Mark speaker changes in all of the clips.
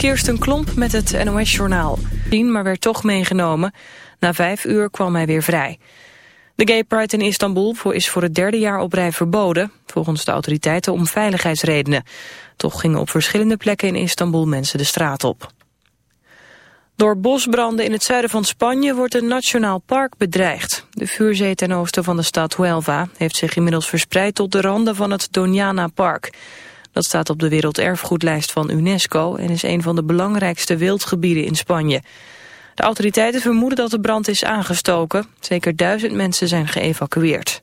Speaker 1: Kirsten Klomp met het NOS-journaal. Maar werd toch meegenomen. Na vijf uur kwam hij weer vrij. De Gay Pride in Istanbul is voor het derde jaar op rij verboden... volgens de autoriteiten om veiligheidsredenen. Toch gingen op verschillende plekken in Istanbul mensen de straat op. Door bosbranden in het zuiden van Spanje wordt een nationaal park bedreigd. De vuurzee ten oosten van de stad Huelva heeft zich inmiddels verspreid tot de randen van het Doñana Park... Dat staat op de werelderfgoedlijst van UNESCO en is een van de belangrijkste wildgebieden in Spanje. De autoriteiten vermoeden dat de brand is aangestoken. Zeker duizend mensen zijn geëvacueerd.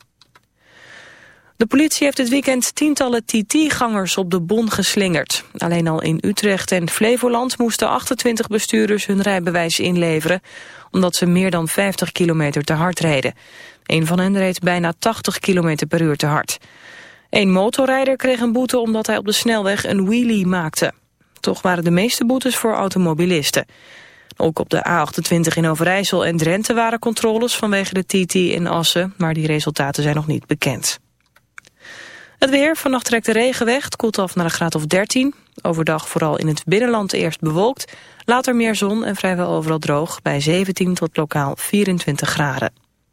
Speaker 1: De politie heeft dit weekend tientallen TT-gangers op de bon geslingerd. Alleen al in Utrecht en Flevoland moesten 28 bestuurders hun rijbewijs inleveren... omdat ze meer dan 50 kilometer te hard reden. Een van hen reed bijna 80 kilometer per uur te hard. Een motorrijder kreeg een boete omdat hij op de snelweg een wheelie maakte. Toch waren de meeste boetes voor automobilisten. Ook op de A28 in Overijssel en Drenthe waren controles vanwege de TT in Assen, maar die resultaten zijn nog niet bekend. Het weer, vannacht trekt de regen weg, het koelt af naar een graad of 13. Overdag vooral in het binnenland eerst bewolkt, later meer zon en vrijwel overal droog bij 17 tot lokaal 24 graden.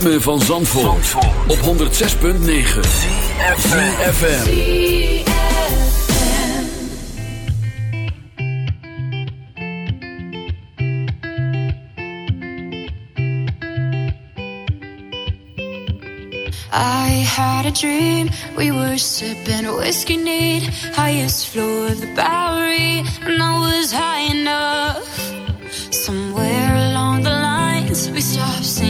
Speaker 2: ritme van Zandvoort, Zandvoort. op 106.9 CFFM I had a dream, we were sipping whiskey neat. Highest floor of the Bowery, and I was high enough. Somewhere along the lines, we stopped
Speaker 3: singing.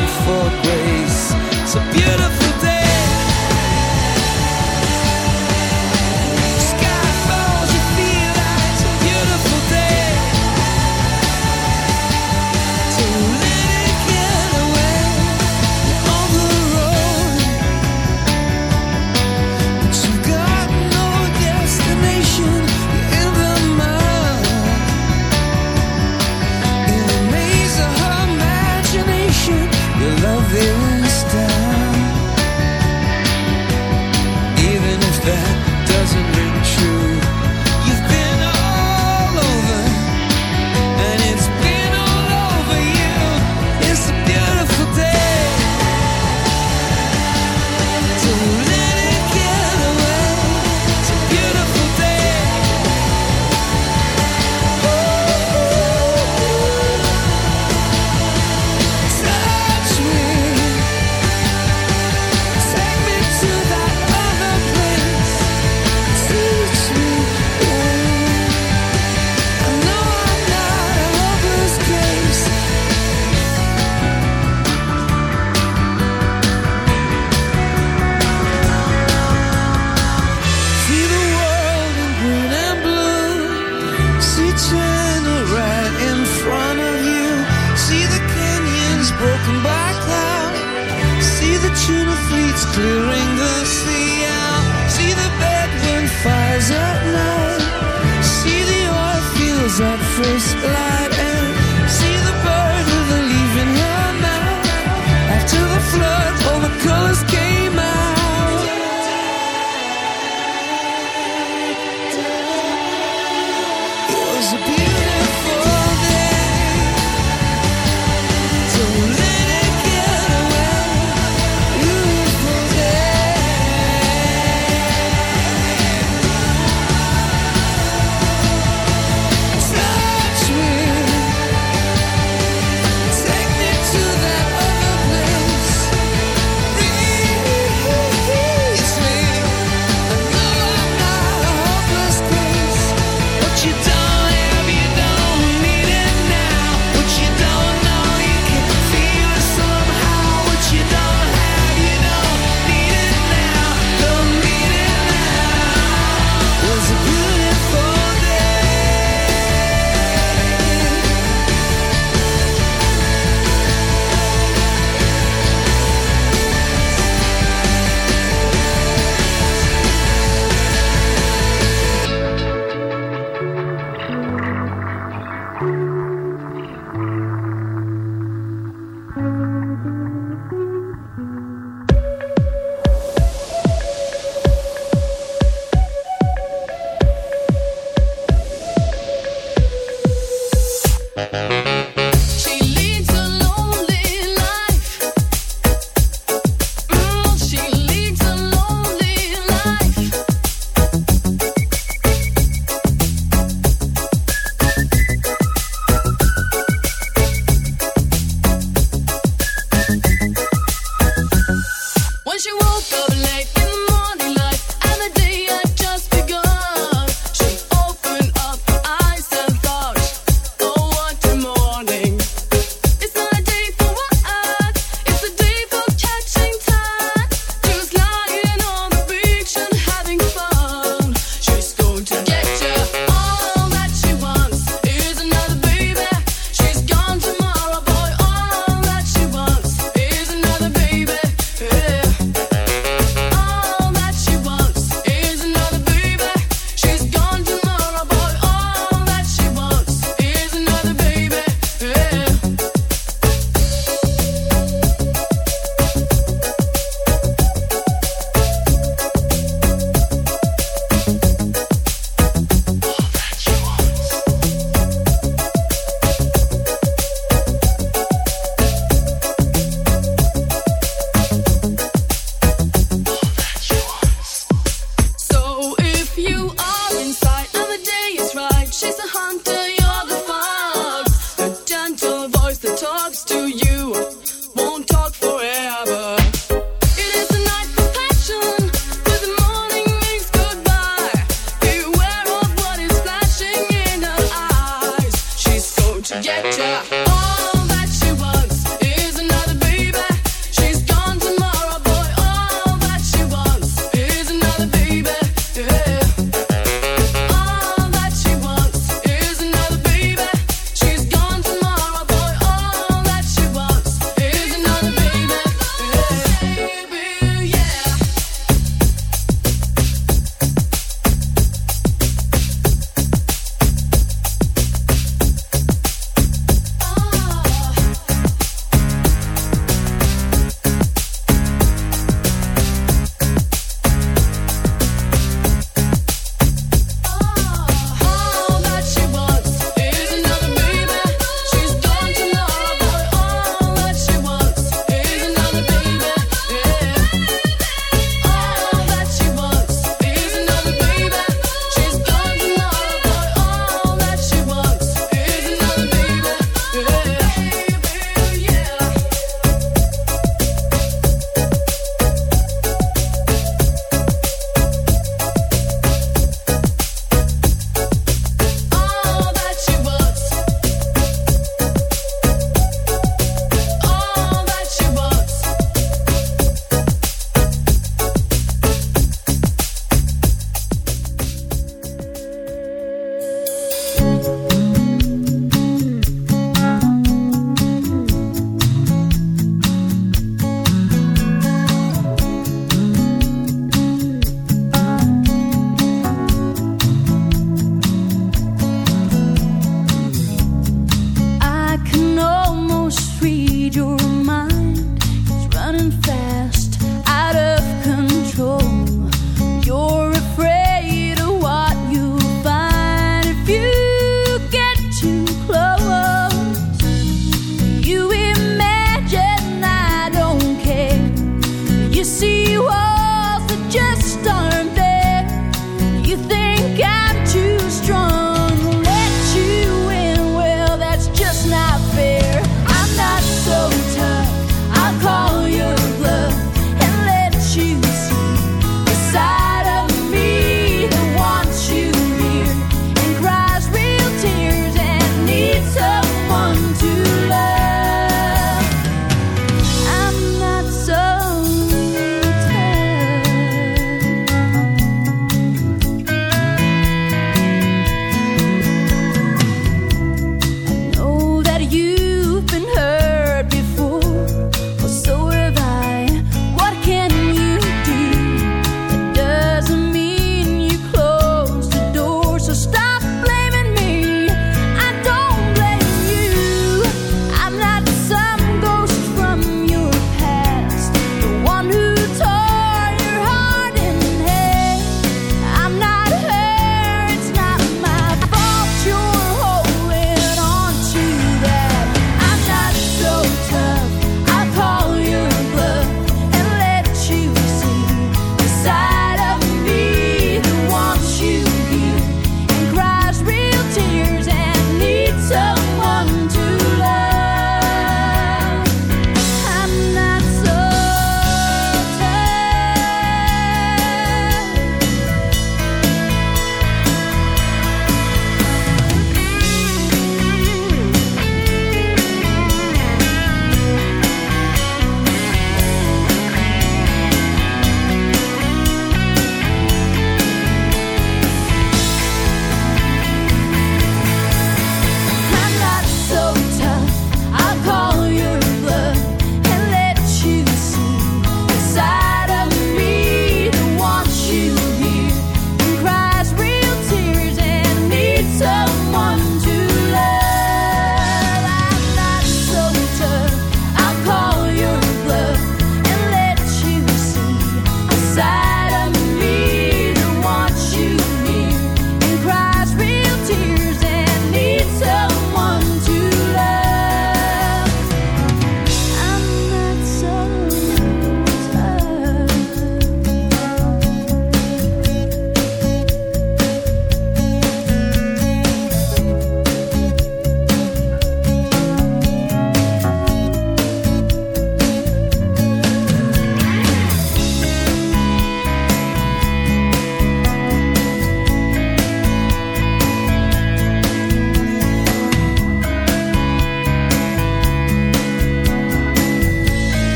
Speaker 4: for grace. A beautiful clearing the sea out. See the bedroom fires at night. See the oil fields at first light. And see
Speaker 5: the
Speaker 4: bird with a leaf in her mouth. After
Speaker 5: the
Speaker 4: flood, all the colors.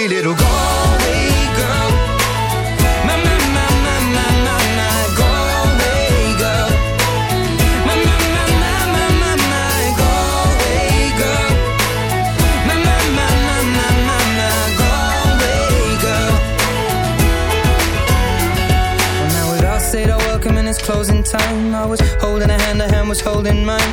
Speaker 6: pretty little Galway girl. My, my, my, my, my, my, my Galway girl. My, my, my, my, my, my, my Galway girl. My, my, my, my, my, my, my Galway girl. Well, now all said our welcome and it's closing time. I was holding a hand, her hand was holding mine.